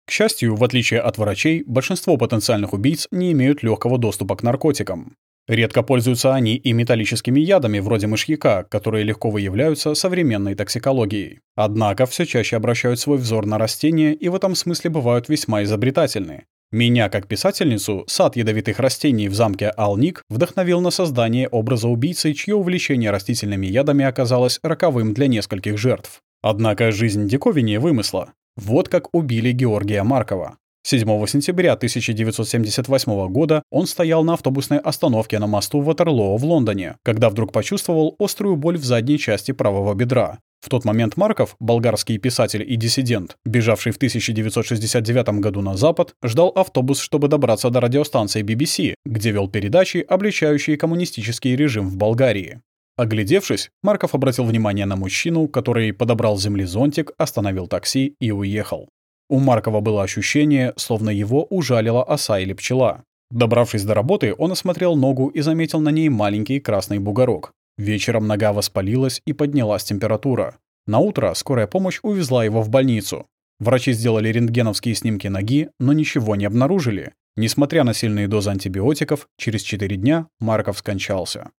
К счастью, в отличие от врачей, большинство потенциальных убийц не имеют легкого доступа к наркотикам. Редко пользуются они и металлическими ядами, вроде мышьяка, которые легко выявляются современной токсикологией. Однако все чаще обращают свой взор на растения и в этом смысле бывают весьма изобретательны. Меня, как писательницу, сад ядовитых растений в замке Алник вдохновил на создание образа убийцы, чье увлечение растительными ядами оказалось роковым для нескольких жертв. Однако жизнь диковиннее вымысла. Вот как убили Георгия Маркова. 7 сентября 1978 года он стоял на автобусной остановке на мосту Ватерлоо в Лондоне, когда вдруг почувствовал острую боль в задней части правого бедра. В тот момент Марков, болгарский писатель и диссидент, бежавший в 1969 году на Запад, ждал автобус, чтобы добраться до радиостанции BBC, где вел передачи, обличающие коммунистический режим в Болгарии. Оглядевшись, Марков обратил внимание на мужчину, который подобрал с земли зонтик, остановил такси и уехал. У Маркова было ощущение, словно его ужалила оса или пчела. Добравшись до работы, он осмотрел ногу и заметил на ней маленький красный бугорок. Вечером нога воспалилась и поднялась температура. На утро скорая помощь увезла его в больницу. Врачи сделали рентгеновские снимки ноги, но ничего не обнаружили. Несмотря на сильные дозы антибиотиков, через 4 дня Марков скончался.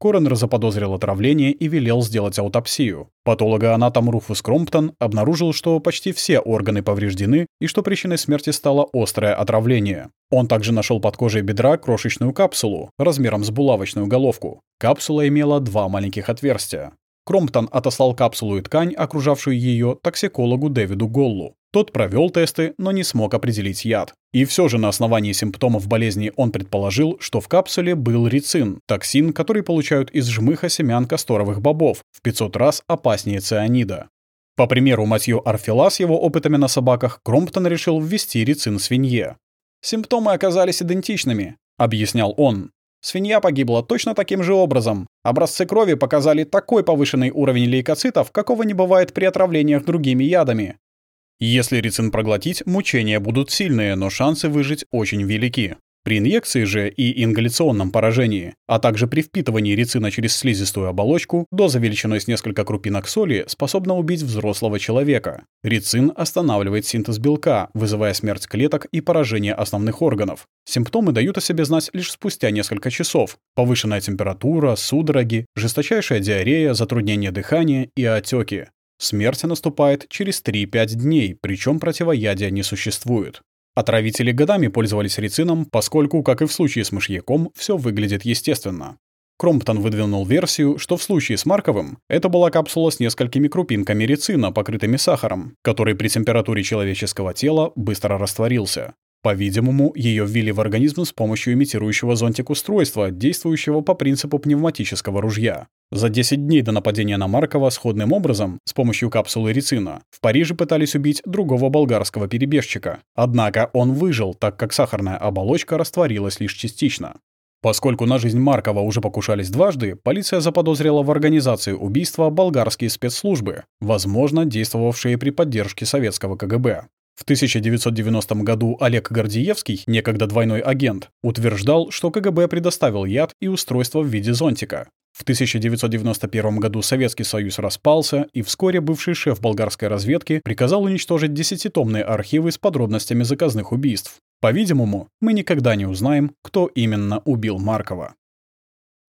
Коронер заподозрил отравление и велел сделать аутопсию. Патологоанатом Руфус Кромптон обнаружил, что почти все органы повреждены и что причиной смерти стало острое отравление. Он также нашел под кожей бедра крошечную капсулу размером с булавочную головку. Капсула имела два маленьких отверстия. Кромптон отослал капсулу и ткань, окружавшую ее, токсикологу Дэвиду Голлу. Тот провел тесты, но не смог определить яд. И все же на основании симптомов болезни он предположил, что в капсуле был рицин, токсин, который получают из жмыха семян касторовых бобов, в 500 раз опаснее цианида. По примеру Матью Арфила с его опытами на собаках, Кромптон решил ввести рицин свинье. «Симптомы оказались идентичными», — объяснял он. Свинья погибла точно таким же образом. Образцы крови показали такой повышенный уровень лейкоцитов, какого не бывает при отравлениях другими ядами. Если рицин проглотить, мучения будут сильные, но шансы выжить очень велики. При инъекции же и ингаляционном поражении, а также при впитывании рицина через слизистую оболочку, доза величиной с несколько крупинок соли способна убить взрослого человека. Рицин останавливает синтез белка, вызывая смерть клеток и поражение основных органов. Симптомы дают о себе знать лишь спустя несколько часов. Повышенная температура, судороги, жесточайшая диарея, затруднение дыхания и отеки. Смерть наступает через 3-5 дней, причем противоядия не существует. Отравители годами пользовались рецином, поскольку, как и в случае с мышьяком, все выглядит естественно. Кромптон выдвинул версию, что в случае с Марковым это была капсула с несколькими крупинками рецина, покрытыми сахаром, который при температуре человеческого тела быстро растворился. По-видимому, ее ввели в организм с помощью имитирующего зонтик устройства, действующего по принципу пневматического ружья. За 10 дней до нападения на Маркова сходным образом, с помощью капсулы рецина, в Париже пытались убить другого болгарского перебежчика. Однако он выжил, так как сахарная оболочка растворилась лишь частично. Поскольку на жизнь Маркова уже покушались дважды, полиция заподозрила в организации убийства болгарские спецслужбы, возможно, действовавшие при поддержке советского КГБ. В 1990 году Олег Гордиевский, некогда двойной агент, утверждал, что КГБ предоставил яд и устройство в виде зонтика. В 1991 году Советский Союз распался, и вскоре бывший шеф болгарской разведки приказал уничтожить десятитомные архивы с подробностями заказных убийств. По-видимому, мы никогда не узнаем, кто именно убил Маркова.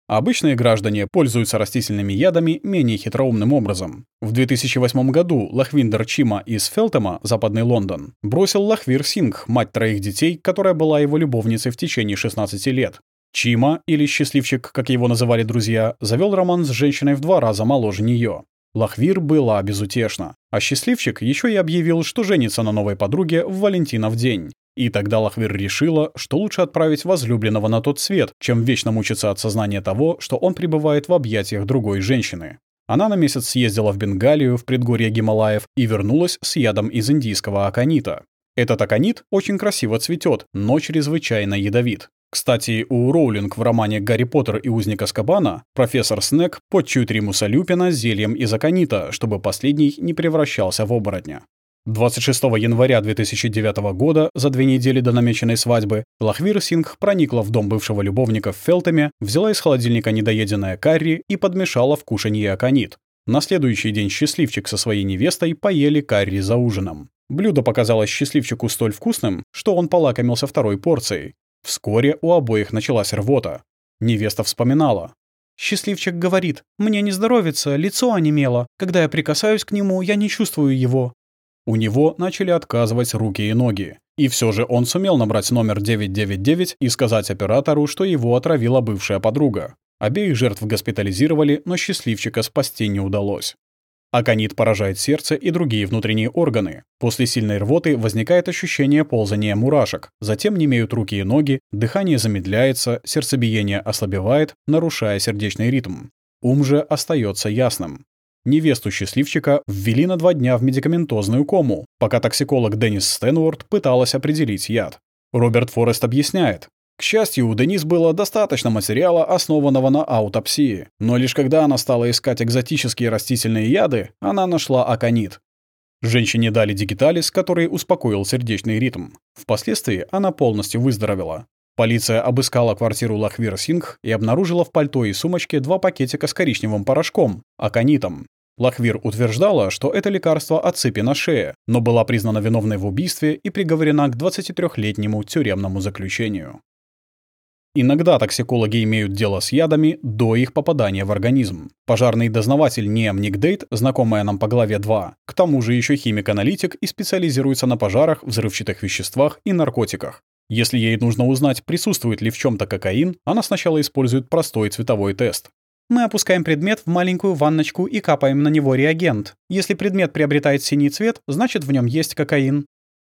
Обычные граждане пользуются растительными ядами менее хитроумным образом. В 2008 году Лахвиндер Чима из Фелтема, Западный Лондон, бросил Лахвир Сингх, мать троих детей, которая была его любовницей в течение 16 лет. Чима, или Счастливчик, как его называли друзья, завел роман с женщиной в два раза моложе нее. Лахвир была безутешна, а Счастливчик еще и объявил, что женится на новой подруге в Валентинов день. И тогда Лахвир решила, что лучше отправить возлюбленного на тот свет, чем вечно мучиться от сознания того, что он пребывает в объятиях другой женщины. Она на месяц съездила в Бенгалию, в предгорье Гималаев, и вернулась с ядом из индийского аконита. Этот аконит очень красиво цветет, но чрезвычайно ядовит. Кстати, у Роулинг в романе «Гарри Поттер и узник Аскабана» профессор Снег подчует Римуса Люпина зельем из аконита, чтобы последний не превращался в оборотня. 26 января 2009 года, за две недели до намеченной свадьбы, Лахвир Сингх проникла в дом бывшего любовника в Фелтеме, взяла из холодильника недоеденное карри и подмешала в кушанье аконит. На следующий день счастливчик со своей невестой поели карри за ужином. Блюдо показалось счастливчику столь вкусным, что он полакомился второй порцией. Вскоре у обоих началась рвота. Невеста вспоминала. Счастливчик говорит, мне не здоровится, лицо онемело. Когда я прикасаюсь к нему, я не чувствую его. У него начали отказывать руки и ноги. И все же он сумел набрать номер 999 и сказать оператору, что его отравила бывшая подруга. Обеих жертв госпитализировали, но счастливчика спасти не удалось. Аконит поражает сердце и другие внутренние органы. После сильной рвоты возникает ощущение ползания мурашек, затем немеют руки и ноги, дыхание замедляется, сердцебиение ослабевает, нарушая сердечный ритм. Ум же остается ясным. Невесту счастливчика ввели на два дня в медикаментозную кому, пока токсиколог Деннис Стэнуорт пыталась определить яд. Роберт Форест объясняет, к счастью, у Денис было достаточно материала, основанного на аутопсии, но лишь когда она стала искать экзотические растительные яды, она нашла аконит. Женщине дали дигиталис, который успокоил сердечный ритм. Впоследствии она полностью выздоровела. Полиция обыскала квартиру Лахвир Сингх и обнаружила в пальто и сумочке два пакетика с коричневым порошком, аконитом. Лахвир утверждала, что это лекарство от цепи на шее, но была признана виновной в убийстве и приговорена к 23-летнему тюремному заключению. Иногда токсикологи имеют дело с ядами до их попадания в организм. Пожарный дознаватель Ниам Никдейт, знакомая нам по главе 2, к тому же еще химик-аналитик и специализируется на пожарах, взрывчатых веществах и наркотиках. Если ей нужно узнать, присутствует ли в чем то кокаин, она сначала использует простой цветовой тест. Мы опускаем предмет в маленькую ванночку и капаем на него реагент. Если предмет приобретает синий цвет, значит в нем есть кокаин.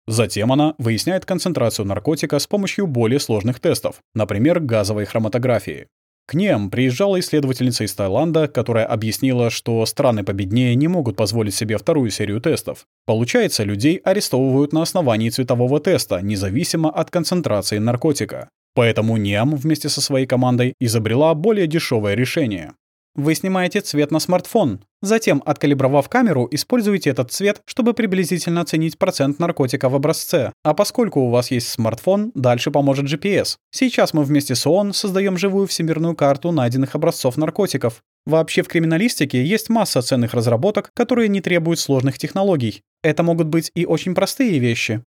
Затем она выясняет концентрацию наркотика с помощью более сложных тестов, например, газовой хроматографии. К ним приезжала исследовательница из Таиланда, которая объяснила, что страны победнее не могут позволить себе вторую серию тестов. Получается, людей арестовывают на основании цветового теста, независимо от концентрации наркотика. Поэтому НИАМ вместе со своей командой изобрела более дешевое решение. Вы снимаете цвет на смартфон. Затем, откалибровав камеру, используете этот цвет, чтобы приблизительно оценить процент наркотика в образце. А поскольку у вас есть смартфон, дальше поможет GPS. Сейчас мы вместе с ООН создаем живую всемирную карту найденных образцов наркотиков. Вообще в криминалистике есть масса ценных разработок, которые не требуют сложных технологий. Это могут быть и очень простые вещи.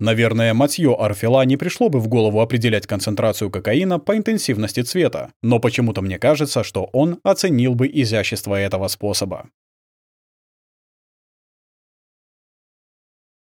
Наверное, Матьё Арфила не пришло бы в голову определять концентрацию кокаина по интенсивности цвета, но почему-то мне кажется, что он оценил бы изящество этого способа.